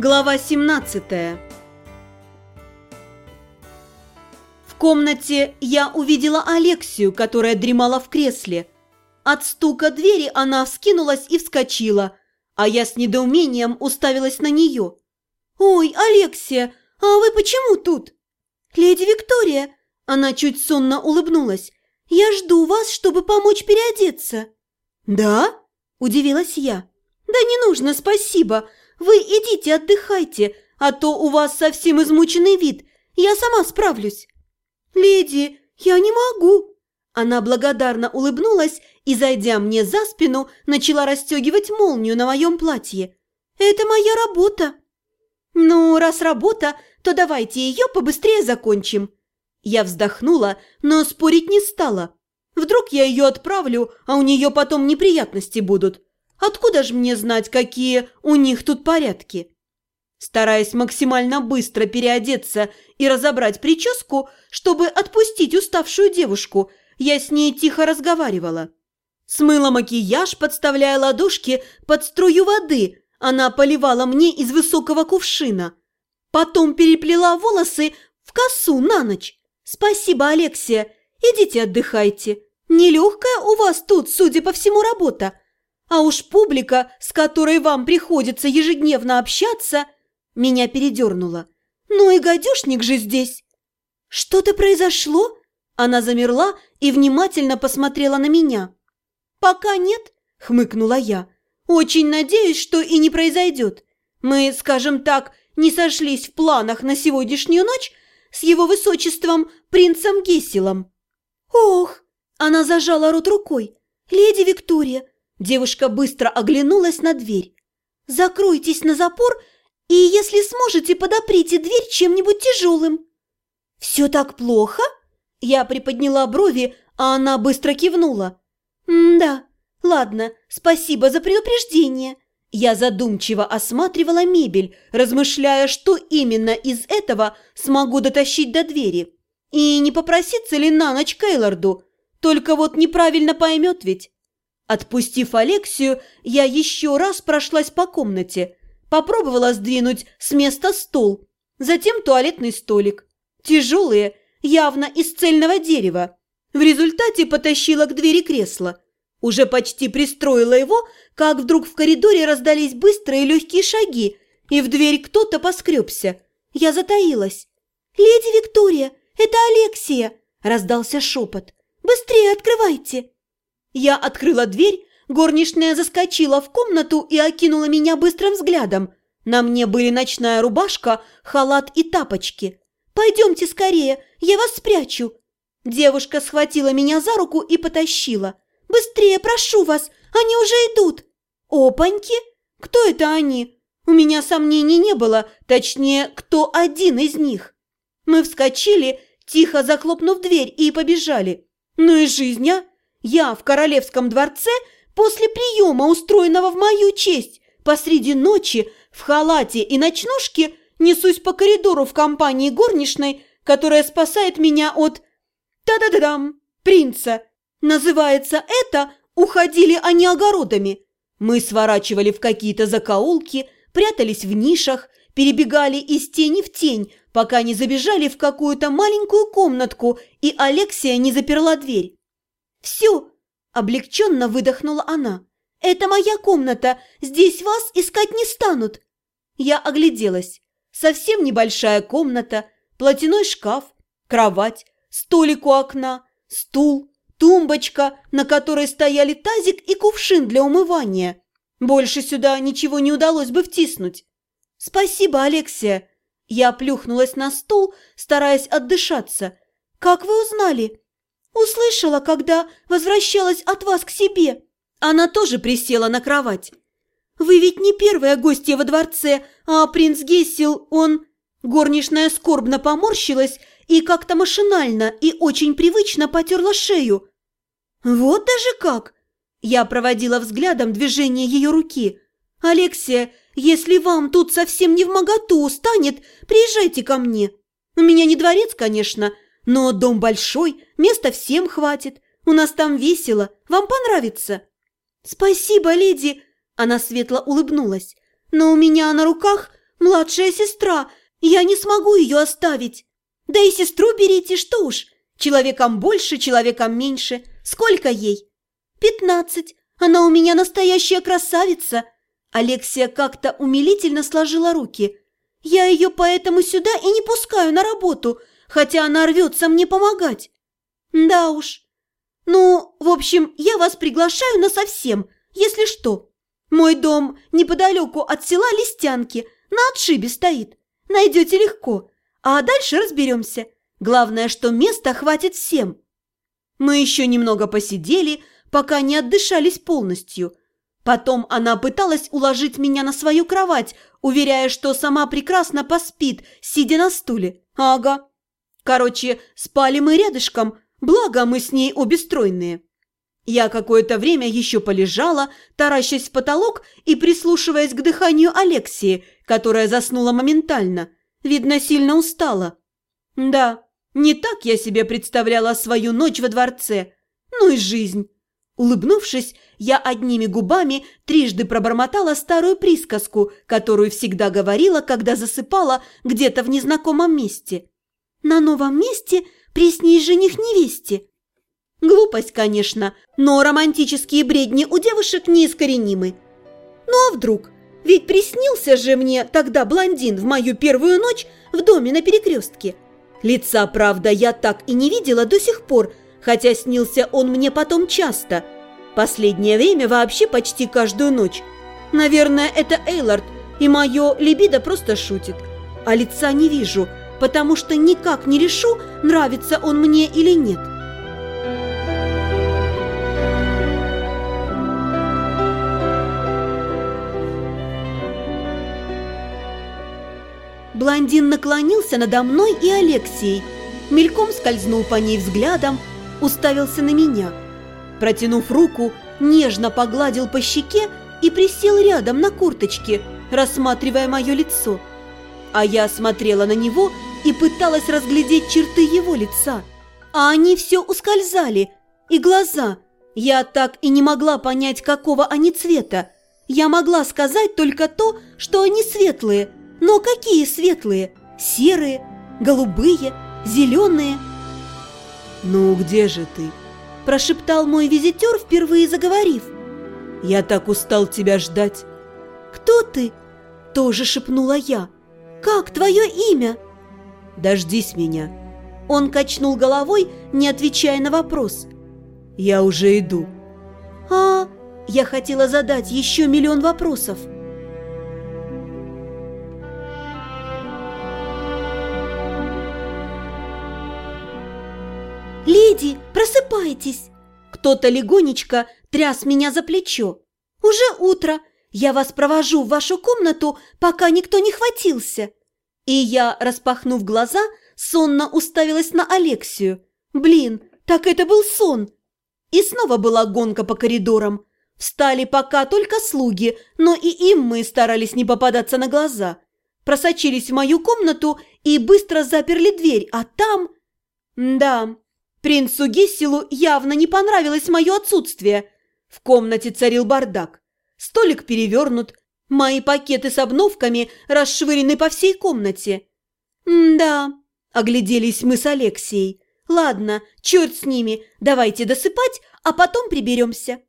Глава 17 В комнате я увидела Алексию, которая дремала в кресле. От стука двери она вскинулась и вскочила, а я с недоумением уставилась на нее. «Ой, Алексия, а вы почему тут?» «Леди Виктория!» Она чуть сонно улыбнулась. «Я жду вас, чтобы помочь переодеться». «Да?» – удивилась я. «Да не нужно, спасибо. Вы идите отдыхайте, а то у вас совсем измученный вид. Я сама справлюсь». «Леди, я не могу». Она благодарно улыбнулась и, зайдя мне за спину, начала расстегивать молнию на моем платье. «Это моя работа». «Ну, раз работа, то давайте ее побыстрее закончим». Я вздохнула, но спорить не стала. Вдруг я ее отправлю, а у нее потом неприятности будут. Откуда же мне знать, какие у них тут порядки? Стараясь максимально быстро переодеться и разобрать прическу, чтобы отпустить уставшую девушку, я с ней тихо разговаривала. Смыла макияж, подставляя ладошки под струю воды. Она поливала мне из высокого кувшина. Потом переплела волосы в косу на ночь. Спасибо, Алексия. Идите отдыхайте. Нелегкая у вас тут, судя по всему, работа. А уж публика, с которой вам приходится ежедневно общаться, меня передернула. Ну и гадюшник же здесь. Что-то произошло? Она замерла и внимательно посмотрела на меня. Пока нет, хмыкнула я. Очень надеюсь, что и не произойдет. Мы, скажем так, не сошлись в планах на сегодняшнюю ночь с его высочеством принцем Гесселом. Ох, она зажала рот рукой. Леди Виктория, Девушка быстро оглянулась на дверь. «Закройтесь на запор, и если сможете, подоприте дверь чем-нибудь тяжелым». «Все так плохо?» Я приподняла брови, а она быстро кивнула. «Да, ладно, спасибо за предупреждение». Я задумчиво осматривала мебель, размышляя, что именно из этого смогу дотащить до двери. И не попроситься ли на ночь Кейлорду? Только вот неправильно поймет ведь. Отпустив Алексию, я еще раз прошлась по комнате, попробовала сдвинуть с места стол, затем туалетный столик. Тяжелые, явно из цельного дерева. В результате потащила к двери кресло. Уже почти пристроила его, как вдруг в коридоре раздались быстрые легкие шаги, и в дверь кто-то поскребся. Я затаилась. «Леди Виктория, это Алексия!» – раздался шепот. «Быстрее открывайте!» Я открыла дверь, горничная заскочила в комнату и окинула меня быстрым взглядом. На мне были ночная рубашка, халат и тапочки. «Пойдемте скорее, я вас спрячу». Девушка схватила меня за руку и потащила. «Быстрее, прошу вас, они уже идут!» «Опаньки! Кто это они?» У меня сомнений не было, точнее, кто один из них. Мы вскочили, тихо захлопнув дверь, и побежали. Ну и жизнь, а! Я в королевском дворце после приема, устроенного в мою честь, посреди ночи в халате и ночнушке несусь по коридору в компании горничной, которая спасает меня от... Та-да-да-дам! Принца! Называется это «Уходили они огородами». Мы сворачивали в какие-то закоулки, прятались в нишах, перебегали из тени в тень, пока не забежали в какую-то маленькую комнатку, и Алексия не заперла дверь. «Все!» – облегченно выдохнула она. «Это моя комната, здесь вас искать не станут!» Я огляделась. Совсем небольшая комната, платяной шкаф, кровать, столик у окна, стул, тумбочка, на которой стояли тазик и кувшин для умывания. Больше сюда ничего не удалось бы втиснуть. «Спасибо, Алексия!» Я плюхнулась на стул, стараясь отдышаться. «Как вы узнали?» Услышала, когда возвращалась от вас к себе. Она тоже присела на кровать. Вы ведь не первая гостья во дворце, а принц Гессел, он... Горничная скорбно поморщилась и как-то машинально и очень привычно потерла шею. Вот даже как! Я проводила взглядом движение ее руки. «Алексия, если вам тут совсем не в моготу станет, приезжайте ко мне. У меня не дворец, конечно, но дом большой, места всем хватит. У нас там весело. Вам понравится?» «Спасибо, леди!» Она светло улыбнулась. «Но у меня на руках «Младшая сестра, я не смогу ее оставить. Да и сестру берите, что уж. Человеком больше, человеком меньше. Сколько ей?» «Пятнадцать. Она у меня настоящая красавица!» Алексия как-то умилительно сложила руки. «Я ее поэтому сюда и не пускаю на работу, хотя она рвется мне помогать». «Да уж. Ну, в общем, я вас приглашаю на совсем, если что. Мой дом неподалеку от села Листянки, на отшибе стоит. Найдете легко, а дальше разберемся. Главное, что места хватит всем». Мы еще немного посидели, пока не отдышались полностью. Потом она пыталась уложить меня на свою кровать, уверяя, что сама прекрасно поспит, сидя на стуле. Ага. Короче, спали мы рядышком, благо мы с ней обе стройные. Я какое-то время еще полежала, таращась в потолок и прислушиваясь к дыханию Алексии, которая заснула моментально. Видно, сильно устала. Да, не так я себе представляла свою ночь во дворце. Ну и жизнь. Улыбнувшись, я одними губами трижды пробормотала старую присказку, которую всегда говорила, когда засыпала где-то в незнакомом месте. «На новом месте приснись жених невесте». Глупость, конечно, но романтические бредни у девушек неискоренимы. Ну а вдруг? Ведь приснился же мне тогда блондин в мою первую ночь в доме на перекрестке. Лица, правда, я так и не видела до сих пор, хотя снился он мне потом часто. Последнее время вообще почти каждую ночь. Наверное, это Эйлард, и мое либидо просто шутит. А лица не вижу, потому что никак не решу, нравится он мне или нет. Блондин наклонился надо мной и Алексией, мельком скользнул по ней взглядом, уставился на меня. Протянув руку, нежно погладил по щеке и присел рядом на курточке, рассматривая мое лицо. А я смотрела на него и пыталась разглядеть черты его лица. А они все ускользали, и глаза. Я так и не могла понять, какого они цвета. Я могла сказать только то, что они светлые. Но какие светлые? Серые, голубые, зеленые – «Ну где же ты?» – прошептал мой визитер, впервые заговорив. «Я так устал тебя ждать». «Кто ты?» – тоже шепнула я. «Как твое имя?» «Дождись меня». Он качнул головой, не отвечая на вопрос. «Я уже иду». «А, я хотела задать еще миллион вопросов». «Леди, просыпайтесь!» Кто-то легонечко тряс меня за плечо. «Уже утро. Я вас провожу в вашу комнату, пока никто не хватился». И я, распахнув глаза, сонно уставилась на Алексию. «Блин, так это был сон!» И снова была гонка по коридорам. Встали пока только слуги, но и им мы старались не попадаться на глаза. Просочились в мою комнату и быстро заперли дверь, а там... Да, Принцу Гесселу явно не понравилось мое отсутствие. В комнате царил бардак. Столик перевернут, мои пакеты с обновками расшвырены по всей комнате. «Да», – огляделись мы с Алексией. «Ладно, черт с ними, давайте досыпать, а потом приберемся».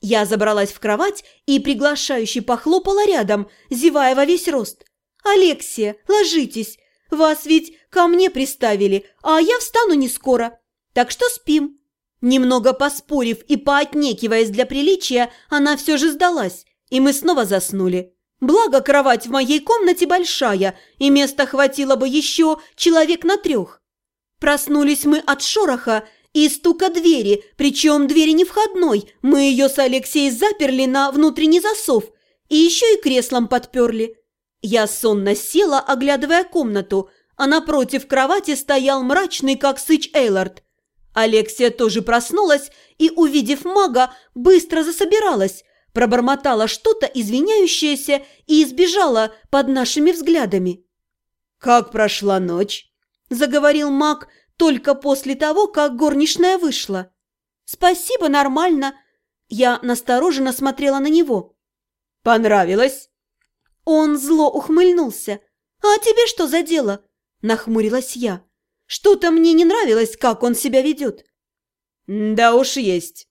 Я забралась в кровать и приглашающе похлопала рядом, зевая во весь рост. «Алексия, ложитесь, вас ведь ко мне приставили, а я встану не скоро. Так что спим». Немного поспорив и поотнекиваясь для приличия, она все же сдалась, и мы снова заснули. Благо, кровать в моей комнате большая, и места хватило бы еще человек на трех. Проснулись мы от шороха и стука двери, причем двери не входной, мы ее с Алексеем заперли на внутренний засов и еще и креслом подперли. Я сонно села, оглядывая комнату, а напротив кровати стоял мрачный, как сыч Эйлард. Алексия тоже проснулась и, увидев мага, быстро засобиралась, пробормотала что-то извиняющееся и избежала под нашими взглядами. «Как прошла ночь?» – заговорил маг только после того, как горничная вышла. «Спасибо, нормально». Я настороженно смотрела на него. «Понравилось?» Он зло ухмыльнулся. «А тебе что за дело?» – нахмурилась я. Что-то мне не нравилось, как он себя ведет. «Да уж есть».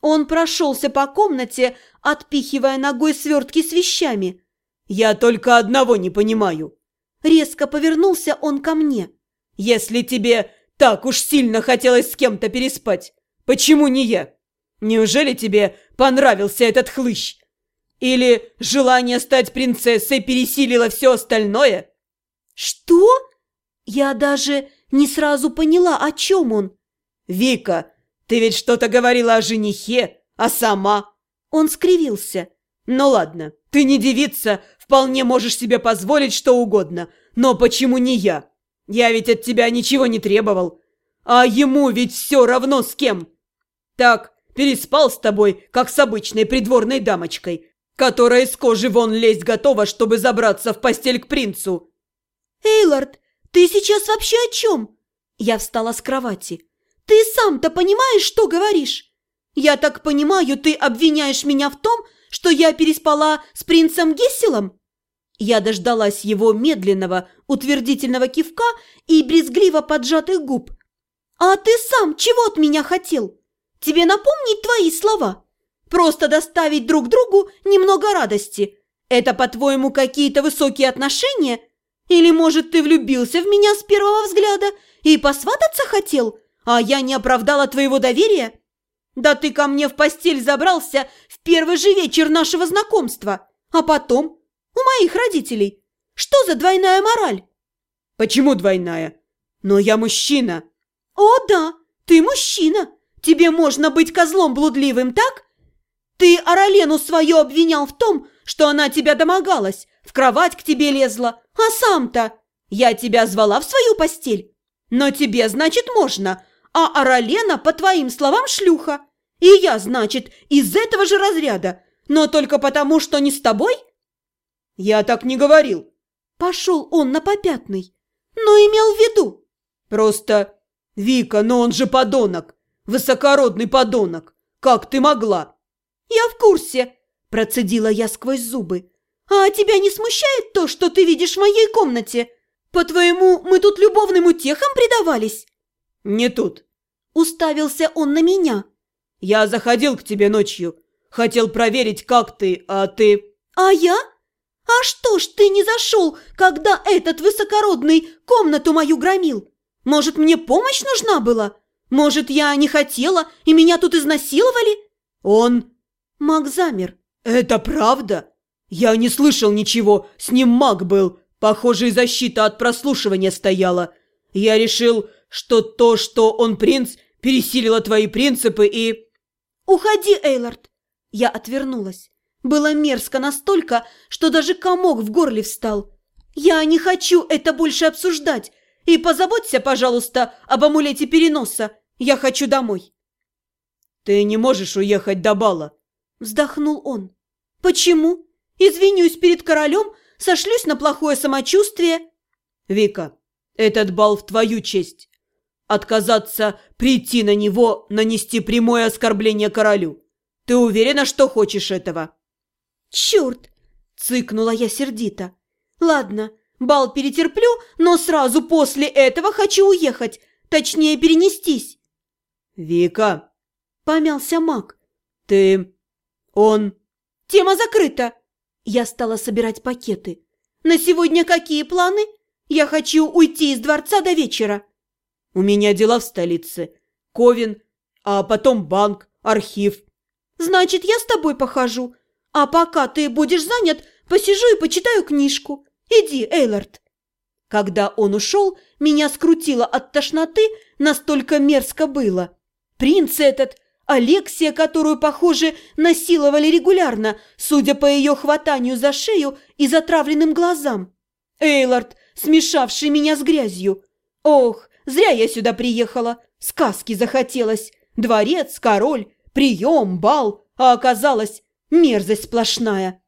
Он прошелся по комнате, отпихивая ногой свертки с вещами. «Я только одного не понимаю». Резко повернулся он ко мне. «Если тебе так уж сильно хотелось с кем-то переспать, почему не я? Неужели тебе понравился этот хлыщ? Или желание стать принцессой пересилило все остальное?» «Что?» Я даже не сразу поняла, о чем он. «Вика, ты ведь что-то говорила о женихе, а сама...» Он скривился. «Ну ладно, ты не девица, вполне можешь себе позволить что угодно. Но почему не я? Я ведь от тебя ничего не требовал. А ему ведь все равно с кем. Так, переспал с тобой, как с обычной придворной дамочкой, которая из кожи вон лезть готова, чтобы забраться в постель к принцу». «Эйлард, ты сейчас вообще о чем?» Я встала с кровати. «Ты сам-то понимаешь, что говоришь? Я так понимаю, ты обвиняешь меня в том, что я переспала с принцем Гесселом?» Я дождалась его медленного, утвердительного кивка и брезгливо поджатых губ. «А ты сам чего от меня хотел? Тебе напомнить твои слова? Просто доставить друг другу немного радости. Это, по-твоему, какие-то высокие отношения?» Или, может, ты влюбился в меня с первого взгляда и посвататься хотел, а я не оправдала твоего доверия? Да ты ко мне в постель забрался в первый же вечер нашего знакомства, а потом у моих родителей. Что за двойная мораль? Почему двойная? Но я мужчина. О, да, ты мужчина. Тебе можно быть козлом блудливым, так? Ты Аралену свою обвинял в том, что она тебя домогалась, в кровать к тебе лезла, а сам-то я тебя звала в свою постель. Но тебе, значит, можно, а Аралена, по твоим словам, шлюха. И я, значит, из этого же разряда, но только потому, что не с тобой? Я так не говорил. Пошел он на попятный, но имел в виду. Просто, Вика, но он же подонок, высокородный подонок. Как ты могла? Я в курсе, процедила я сквозь зубы. «А тебя не смущает то, что ты видишь в моей комнате? По-твоему, мы тут любовным утехам предавались?» «Не тут». Уставился он на меня. «Я заходил к тебе ночью. Хотел проверить, как ты, а ты...» «А я? А что ж ты не зашел, когда этот высокородный комнату мою громил? Может, мне помощь нужна была? Может, я не хотела, и меня тут изнасиловали?» «Он...» Маг замер. «Это правда?» «Я не слышал ничего, с ним маг был. Похоже, и защита от прослушивания стояла. Я решил, что то, что он принц, пересилило твои принципы и...» «Уходи, Эйлард!» Я отвернулась. Было мерзко настолько, что даже комок в горле встал. «Я не хочу это больше обсуждать. И позаботься, пожалуйста, об амулете переноса. Я хочу домой». «Ты не можешь уехать до бала», — вздохнул он. «Почему?» Извинюсь перед королем, сошлюсь на плохое самочувствие. Вика, этот бал в твою честь. Отказаться прийти на него, нанести прямое оскорбление королю. Ты уверена, что хочешь этого? Черт! Цыкнула я сердито. Ладно, бал перетерплю, но сразу после этого хочу уехать, точнее перенестись. Вика! Помялся маг. Ты... он... Тема закрыта. Я стала собирать пакеты. «На сегодня какие планы? Я хочу уйти из дворца до вечера». «У меня дела в столице. Ковен, а потом банк, архив». «Значит, я с тобой похожу. А пока ты будешь занят, посижу и почитаю книжку. Иди, Эйлард». Когда он ушел, меня скрутило от тошноты, настолько мерзко было. Принц этот Алексия, которую, похоже, насиловали регулярно, судя по ее хватанию за шею и затравленным глазам. Эйлард, смешавший меня с грязью. Ох, зря я сюда приехала. Сказки захотелось. Дворец, король, прием, бал, а оказалось мерзость сплошная.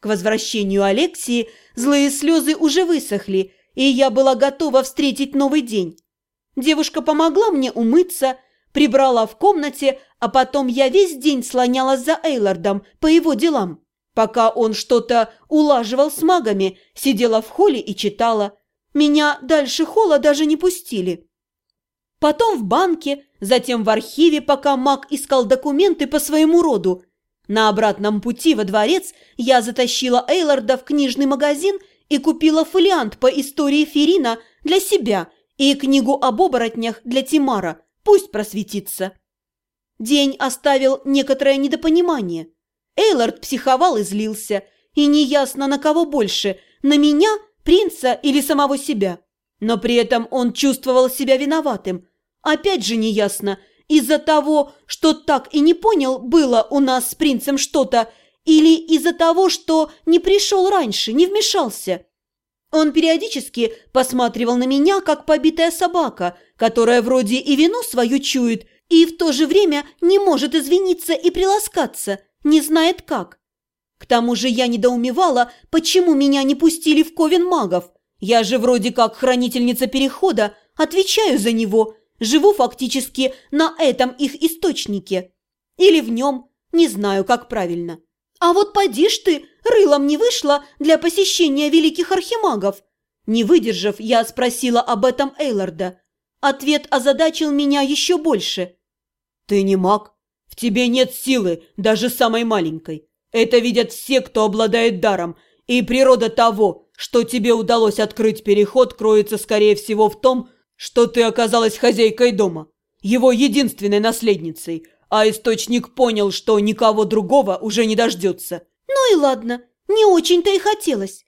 К возвращению Алексии злые слезы уже высохли, и я была готова встретить новый день. Девушка помогла мне умыться, прибрала в комнате, а потом я весь день слонялась за Эйлардом по его делам. Пока он что-то улаживал с магами, сидела в холле и читала. Меня дальше холла даже не пустили. Потом в банке, затем в архиве, пока маг искал документы по своему роду. На обратном пути во дворец я затащила Эйларда в книжный магазин и купила фолиант по истории Ферина для себя и книгу об оборотнях для Тимара. Пусть просветится. День оставил некоторое недопонимание. Эйлард психовал и злился, и неясно на кого больше, на меня, принца или самого себя. Но при этом он чувствовал себя виноватым. Опять же неясно, из-за того, что так и не понял, было у нас с принцем что-то, или из-за того, что не пришел раньше, не вмешался. Он периодически посматривал на меня, как побитая собака, которая вроде и вину свою чует, и в то же время не может извиниться и приласкаться, не знает как. К тому же я недоумевала, почему меня не пустили в ковен магов. Я же вроде как хранительница Перехода, отвечаю за него, живу фактически на этом их источнике. Или в нем, не знаю, как правильно. А вот поди ж ты, рылом не вышла для посещения великих архимагов. Не выдержав, я спросила об этом Эйларда. Ответ озадачил меня еще больше. «Ты не маг. В тебе нет силы, даже самой маленькой. Это видят все, кто обладает даром, и природа того, что тебе удалось открыть переход, кроется, скорее всего, в том, что ты оказалась хозяйкой дома, его единственной наследницей, а источник понял, что никого другого уже не дождется. Ну и ладно, не очень-то и хотелось.